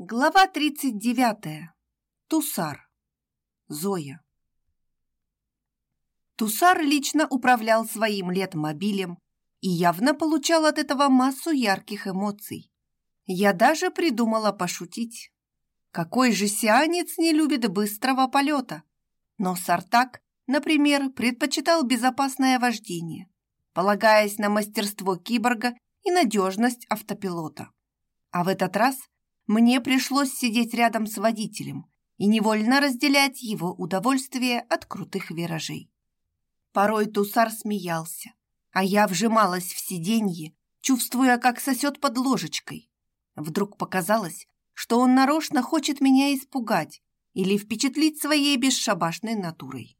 Глава 39. Тусар. Зоя. Тусар лично управлял своим летмобилем и явно получал от этого массу ярких эмоций. Я даже придумала пошутить. Какой же сианец не любит быстрого полета? Но Сартак, например, предпочитал безопасное вождение, полагаясь на мастерство киборга и надежность автопилота. А в этот раз – мне пришлось сидеть рядом с водителем и невольно разделять его удовольствие от крутых виражей. Порой Тусар смеялся, а я вжималась в сиденье, чувствуя, как сосет под ложечкой. Вдруг показалось, что он нарочно хочет меня испугать или впечатлить своей бесшабашной натурой.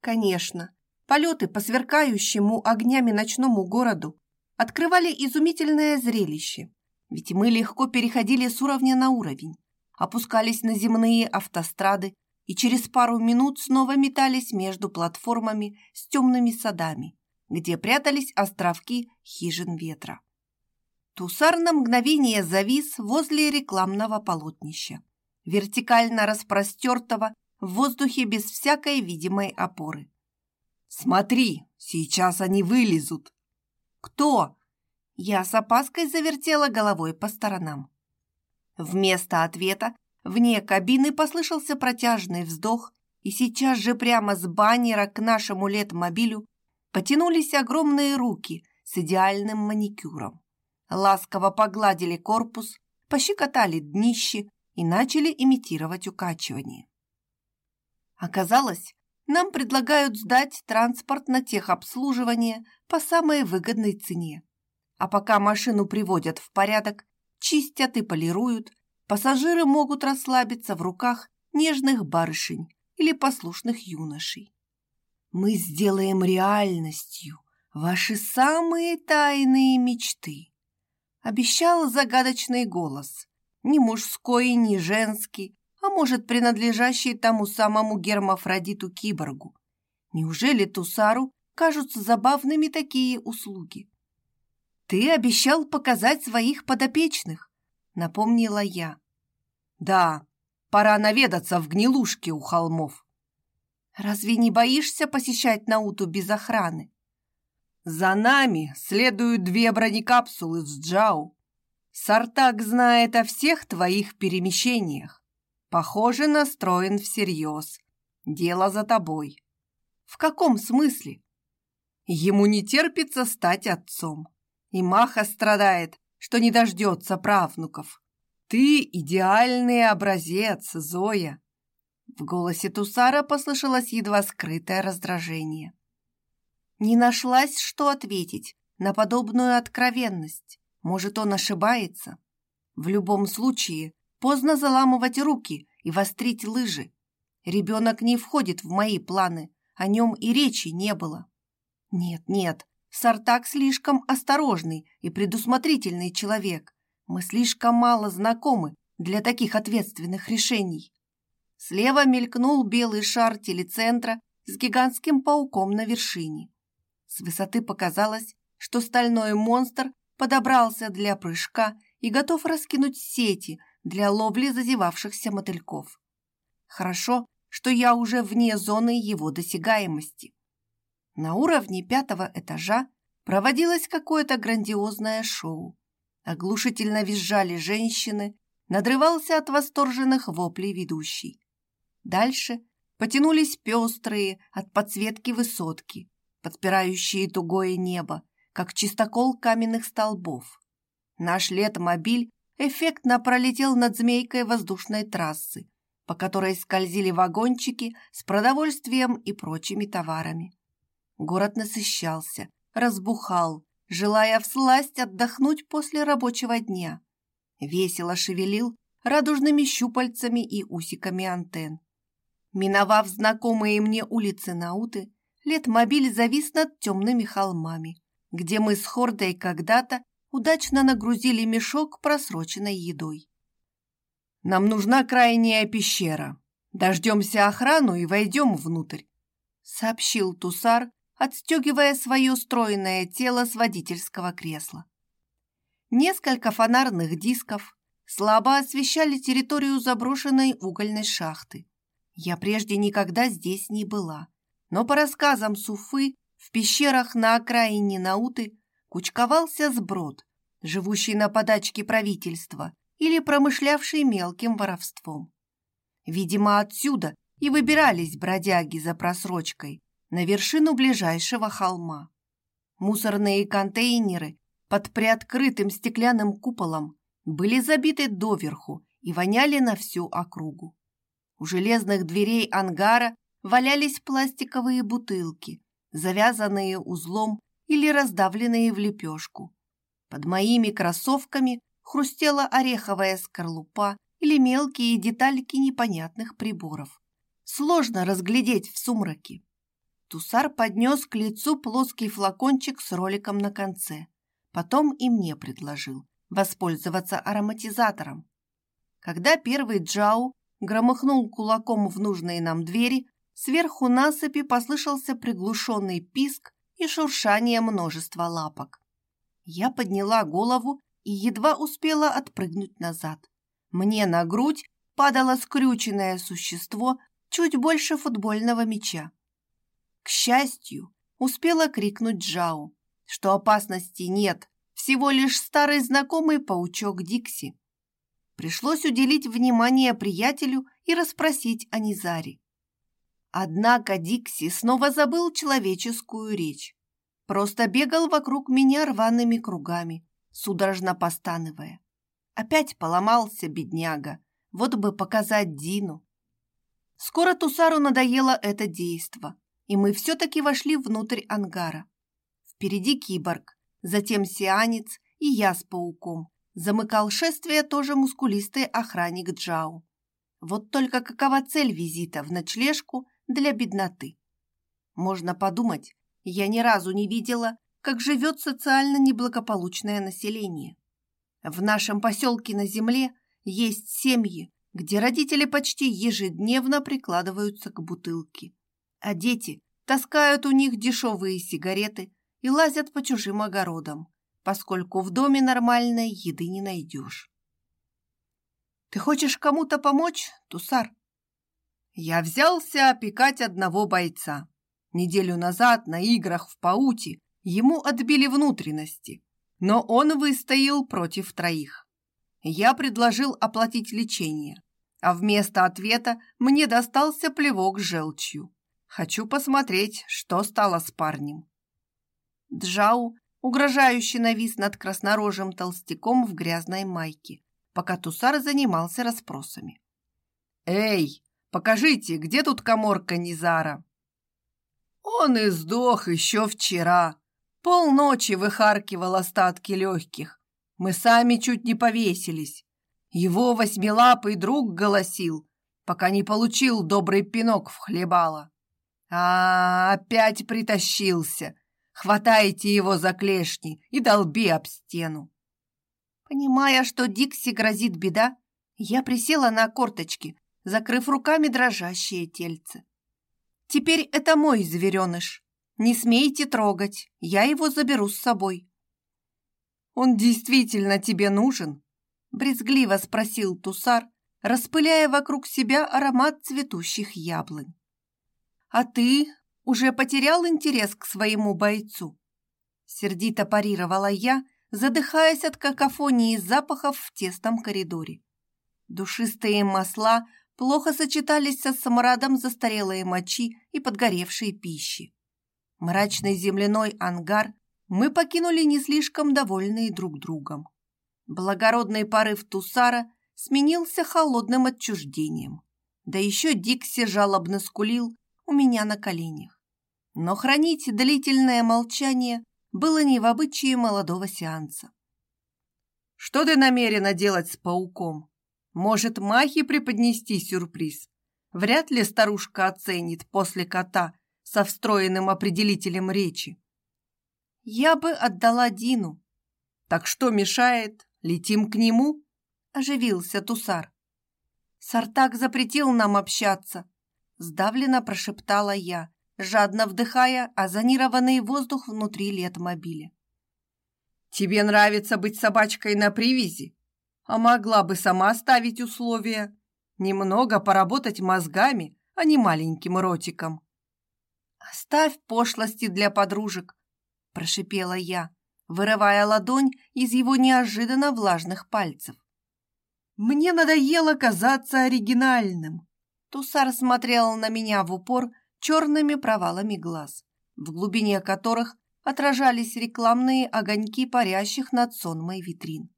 Конечно, полеты по сверкающему огнями ночному городу открывали изумительное зрелище, ведь мы легко переходили с уровня на уровень, опускались на земные автострады и через пару минут снова метались между платформами с темными садами, где прятались островки хижин ветра. Тусар на мгновение завис возле рекламного полотнища, вертикально распростертого в воздухе без всякой видимой опоры. «Смотри, сейчас они вылезут!» «Кто?» Я с опаской завертела головой по сторонам. Вместо ответа вне кабины послышался протяжный вздох, и сейчас же прямо с баннера к нашему летмобилю потянулись огромные руки с идеальным маникюром. Ласково погладили корпус, пощекотали днище и начали имитировать укачивание. Оказалось, нам предлагают сдать транспорт на техобслуживание по самой выгодной цене. А пока машину приводят в порядок, чистят и полируют, пассажиры могут расслабиться в руках нежных барышень или послушных юношей. Мы сделаем реальностью ваши самые тайные мечты, обещал загадочный голос, не мужской, не женский, а может, принадлежащий тому самому гермафродиту-киборгу. Неужели Тусару кажутся забавными такие услуги? «Ты обещал показать своих подопечных», — напомнила я. «Да, пора наведаться в гнилушке у холмов». «Разве не боишься посещать Науту без охраны?» «За нами следуют две бронекапсулы с Джау. Сартак знает о всех твоих перемещениях. Похоже, настроен всерьез. Дело за тобой». «В каком смысле?» «Ему не терпится стать отцом. И Маха страдает, что не дождется правнуков. Ты идеальный образец, Зоя. В голосе Тусара послышалось едва скрытое раздражение. Не нашлась, что ответить на подобную откровенность. Может, он ошибается? В любом случае, поздно заламывать руки и вострить лыжи. Ребенок не входит в мои планы, о нем и речи не было. Нет, нет, Сартак слишком осторожный и предусмотрительный человек. Мы слишком мало знакомы для таких ответственных решений. Слева мелькнул белый шар телецентра с гигантским пауком на вершине. С высоты показалось, что стальной монстр подобрался для прыжка и готов раскинуть сети для ловли зазевавшихся мотыльков. Хорошо, что я уже вне зоны его досягаемости. На уровне пятого этажа проводилось какое-то грандиозное шоу. Оглушительно визжали женщины, надрывался от восторженных воплей ведущий. Дальше потянулись пестрые от подсветки высотки, подпирающие тугое небо, как чистокол каменных столбов. Наш летомобиль эффектно пролетел над змейкой воздушной трассы, по которой скользили вагончики с продовольствием и прочими товарами. Город насыщался, разбухал, желая всласть отдохнуть после рабочего дня. Весело шевелил радужными щупальцами и усиками антенн. Миновав знакомые мне улицы Науты, летмобиль завис над темными холмами, где мы с Хордой когда-то удачно нагрузили мешок просроченной едой. «Нам нужна крайняя пещера. Дождемся охрану и войдем внутрь», — сообщил Тусар, отстегивая свое стройное тело с водительского кресла. Несколько фонарных дисков, слабо освещали территорию заброшенной угольной шахты. Я прежде никогда здесь не была, но по рассказам Суфы в пещерах на окраине Науты кучковался сброд, живущий на подачке правительства или промышлявший мелким воровством. Видимо, отсюда и выбирались бродяги за просрочкой на вершину ближайшего холма. Мусорные контейнеры под приоткрытым стеклянным куполом были забиты доверху и воняли на всю округу. У железных дверей ангара валялись пластиковые бутылки, завязанные узлом или раздавленные в лепешку. Под моими кроссовками хрустела ореховая скорлупа или мелкие детальки непонятных приборов. Сложно разглядеть в сумраке. Тусар поднес к лицу плоский флакончик с роликом на конце. Потом и мне предложил воспользоваться ароматизатором. Когда первый Джау громыхнул кулаком в нужные нам двери, сверху насыпи послышался приглушенный писк и шуршание множества лапок. Я подняла голову и едва успела отпрыгнуть назад. Мне на грудь падало скрюченное существо чуть больше футбольного мяча. К счастью, успела крикнуть Джау, что опасности нет, всего лишь старый знакомый паучок Дикси. Пришлось уделить внимание приятелю и расспросить о Низаре. Однако Дикси снова забыл человеческую речь. Просто бегал вокруг меня рваными кругами, судорожно постановая. Опять поломался бедняга, вот бы показать Дину. Скоро Тусару надоело это действо, и мы все-таки вошли внутрь ангара. Впереди киборг, затем сианец и я с пауком. Замыкал шествие тоже мускулистый охранник Джау. Вот только какова цель визита в ночлежку для бедноты? Можно подумать, я ни разу не видела, как живет социально неблагополучное население. В нашем поселке на земле есть семьи, где родители почти ежедневно прикладываются к бутылке, а дети таскают у них дешевые сигареты и лазят по чужим огородам, поскольку в доме нормальной еды не найдешь. Ты хочешь кому-то помочь, Тусар? Я взялся опекать одного бойца. Неделю назад на играх в Пауте ему отбили внутренности, но он выстоял против троих. Я предложил оплатить лечение, а вместо ответа мне достался плевок желчью. Хочу посмотреть, что стало с парнем. Джау угрожающе навис над краснорожим толстяком в грязной майке, пока Тусар занимался расспросами. «Эй, покажите, где тут коморка Низара?» «Он и сдох еще вчера. Полночи выхаркивал остатки легких. Мы сами чуть не повесились. Его восьмилапый друг голосил, пока не получил добрый пинок в хлебало. А, опять притащился. Хватайте его за клешни и долби об стену. Понимая, что Дикси грозит беда, я присела на корточки, закрыв руками дрожащее тельце. Теперь это мой звереныш. Не смейте трогать, я его заберу с собой. Он действительно тебе нужен? Брезгливо спросил Тусар, распыляя вокруг себя аромат цветущих яблонь. А ты уже потерял интерес к своему бойцу?» Сердито парировала я, задыхаясь от какофонии запахов в тесном коридоре. Душистые масла плохо сочетались со смрадом застарелой мочи и подгоревшей пищи. Мрачный земляной ангар мы покинули не слишком довольные друг другом. Благородный порыв Тусара сменился холодным отчуждением. Да еще Дикси жалобно скулил, у меня на коленях. Но хранить длительное молчание было не в обычае молодого сеанса. «Что ты намерена делать с пауком? Может, Махе преподнести сюрприз? Вряд ли старушка оценит после кота со встроенным определителем речи. Я бы отдала Дину. Так что мешает? Летим к нему?» – оживился Тусар. Сартак запретил нам общаться, Сдавленно прошептала я, жадно вдыхая озонированный воздух внутри летмобиля. «Тебе нравится быть собачкой на привязи? А могла бы сама ставить условия. Немного поработать мозгами, а не маленьким ротиком. «Оставь пошлости для подружек», – прошипела я, вырывая ладонь из его неожиданно влажных пальцев. «Мне надоело казаться оригинальным». Тусар смотрел на меня в упор черными провалами глаз, в глубине которых отражались рекламные огоньки парящих над сонмой витрин.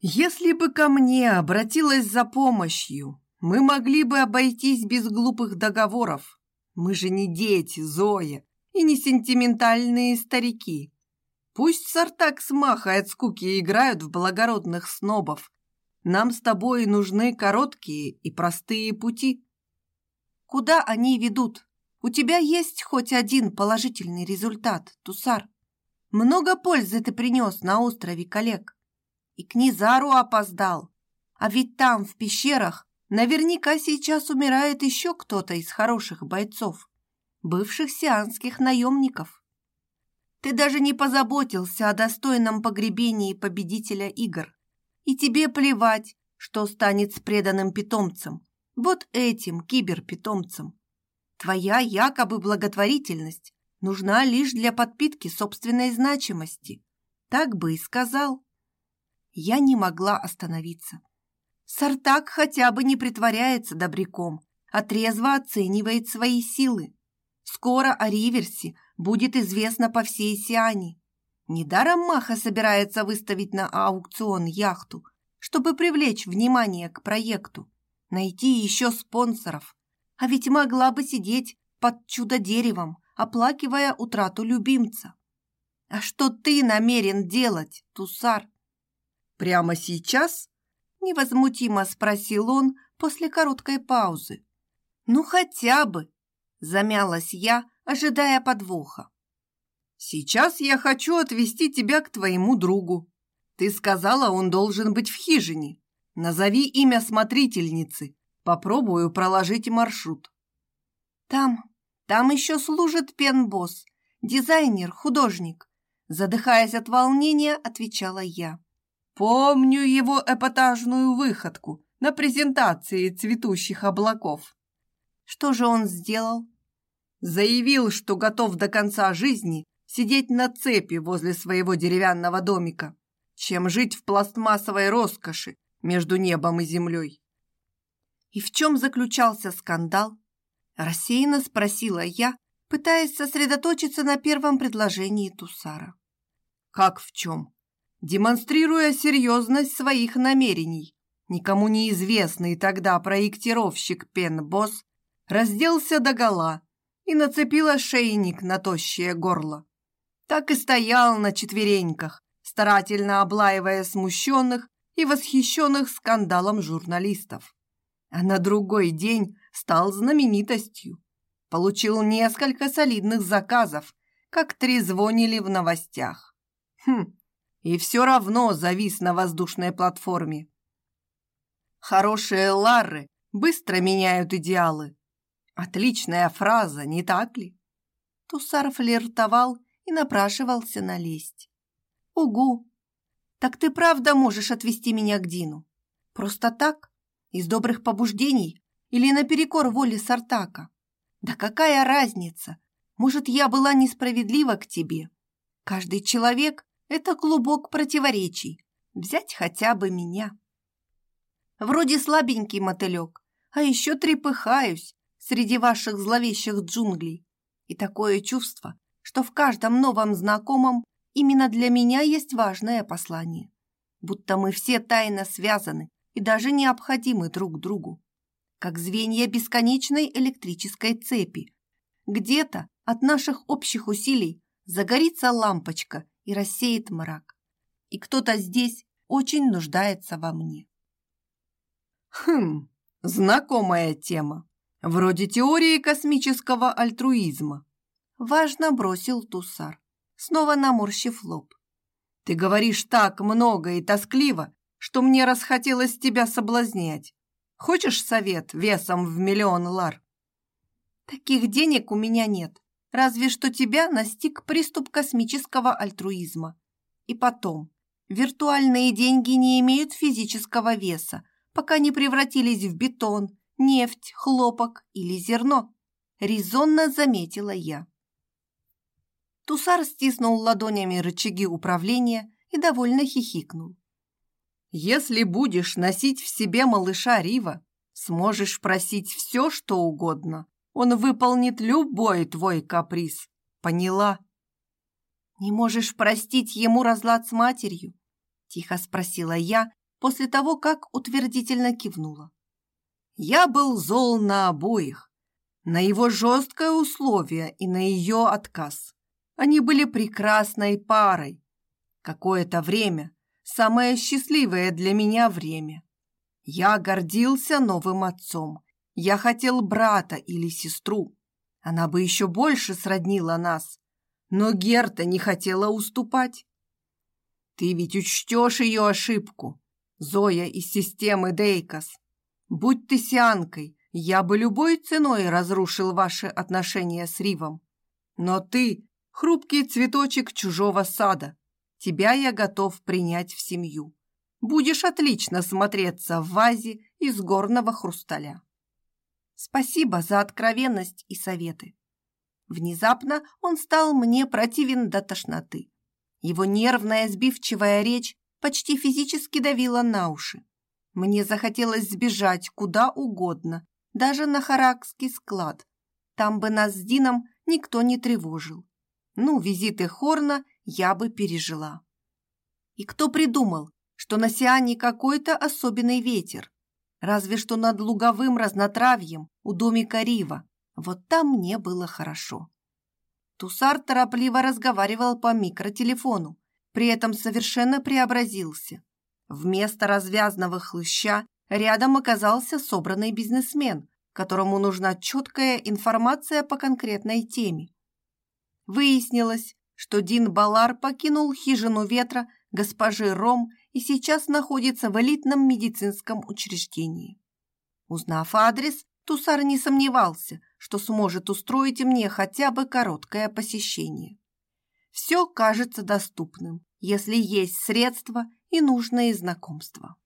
«Если бы ко мне обратилась за помощью, мы могли бы обойтись без глупых договоров. Мы же не дети, Зоя, и не сентиментальные старики. Пусть Сартак с Махой от скуки играют в благородных снобов. Нам с тобой нужны короткие и простые пути». «Куда они ведут?» У тебя есть хоть один положительный результат, Тусар. Много пользы ты принес на острове коллег. И к Низару опоздал. А ведь там, в пещерах, наверняка сейчас умирает еще кто-то из хороших бойцов, бывших сианских наемников. Ты даже не позаботился о достойном погребении победителя игр. И тебе плевать, что станет с преданным питомцем, вот этим киберпитомцем. Твоя якобы благотворительность нужна лишь для подпитки собственной значимости. Так бы и сказал. Я не могла остановиться. Сартак хотя бы не притворяется добряком, а трезво оценивает свои силы. Скоро о Риверсе будет известно по всей Сиане. Недаром Маха собирается выставить на аукцион яхту, чтобы привлечь внимание к проекту, найти еще спонсоров, а ведь могла бы сидеть под чудо-деревом, оплакивая утрату любимца. А что ты намерен делать, Тусар? Прямо сейчас? Невозмутимо спросил он после короткой паузы. Ну хотя бы, замялась я, ожидая подвоха. Сейчас я хочу отвезти тебя к твоему другу. Ты сказала, он должен быть в хижине. Назови имя смотрительницы, Попробую проложить маршрут. Там, там еще служит пенбосс, дизайнер, художник. Задыхаясь от волнения, отвечала я. Помню его эпатажную выходку на презентации цветущих облаков. Что же он сделал? Заявил, что готов до конца жизни сидеть на цепи возле своего деревянного домика, чем жить в пластмассовой роскоши между небом и землей. И в чем заключался скандал? Рассеянно спросила я, пытаясь сосредоточиться на первом предложении Тусара. Как в чем? Демонстрируя серьезность своих намерений, никому неизвестный тогда проектировщик Пенбосс разделся догола и нацепил ошейник на тощее горло. Так и стоял на четвереньках, старательно облаивая смущенных и восхищенных скандалом журналистов а на другой день стал знаменитостью. Получил несколько солидных заказов, как трезвонили в новостях. Хм, и все равно завис на воздушной платформе. Хорошие ларры быстро меняют идеалы. Отличная фраза, не так ли? Тусар флиртовал и напрашивался на лесть. Угу! Так ты правда можешь отвезти меня к Дину? Просто так? Из добрых побуждений или наперекор воле Сартака? Да какая разница? Может, я была несправедлива к тебе? Каждый человек — это клубок противоречий. Взять хотя бы меня. Вроде слабенький мотылек, а еще трепыхаюсь среди ваших зловещих джунглей. И такое чувство, что в каждом новом знакомом именно для меня есть важное послание. Будто мы все тайно связаны, и даже необходимы друг другу, как звенья бесконечной электрической цепи. Где-то от наших общих усилий загорится лампочка и рассеет мрак. И кто-то здесь очень нуждается во мне. Хм, знакомая тема. Вроде теории космического альтруизма. Важно бросил Тусар, снова наморщив лоб. Ты говоришь так много и тоскливо, что мне расхотелось тебя соблазнять. Хочешь совет весом в миллион лар? Таких денег у меня нет. Разве что тебя настиг приступ космического альтруизма. И потом, Виртуальные деньги не имеют физического веса, пока не превратились в бетон, нефть, хлопок или зерно, резонно заметила я. Тусар стиснул ладонями рычаги управления и довольно хихикнул. «Если будешь носить в себе малыша Рива, сможешь просить все, что угодно. Он выполнит любой твой каприз. Поняла?» «Не можешь простить ему разлад с матерью?» Тихо спросила я после того, как утвердительно кивнула. Я был зол на обоих, на его жесткое условие и на ее отказ. Они были прекрасной парой. Какое-то время, самое счастливое для меня время. Я гордился новым отцом. Я хотел брата или сестру. Она бы еще больше сроднила нас. Но Герта не хотела уступать. Ты ведь учтешь ее ошибку, Зоя из системы Дейкос. Будь ты сианкой, я бы любой ценой разрушил ваши отношения с Ривом. Но ты — хрупкий цветочек чужого сада. Тебя я готов принять в семью. Будешь отлично смотреться в вазе из горного хрусталя. Спасибо за откровенность и советы. Внезапно он стал мне противен до тошноты. Его нервная сбивчивая речь почти физически давила на уши. Мне захотелось сбежать куда угодно, даже на Харакский склад. Там бы нас с Дином никто не тревожил. Ну, визиты Хорна я бы пережила. И кто придумал, что на Сиане какой-то особенный ветер? Разве что над луговым разнотравьем у домика Рива. Вот там мне было хорошо. Тусар торопливо разговаривал по микротелефону, при этом совершенно преобразился. Вместо развязного хлыща рядом оказался собранный бизнесмен, которому нужна четкая информация по конкретной теме. Выяснилось, что Дин Балар покинул хижину ветра госпожи Ром и сейчас находится в элитном медицинском учреждении. Узнав адрес, Тусар не сомневался, что сможет устроить мне хотя бы короткое посещение. Все кажется доступным, если есть средства и нужные знакомства.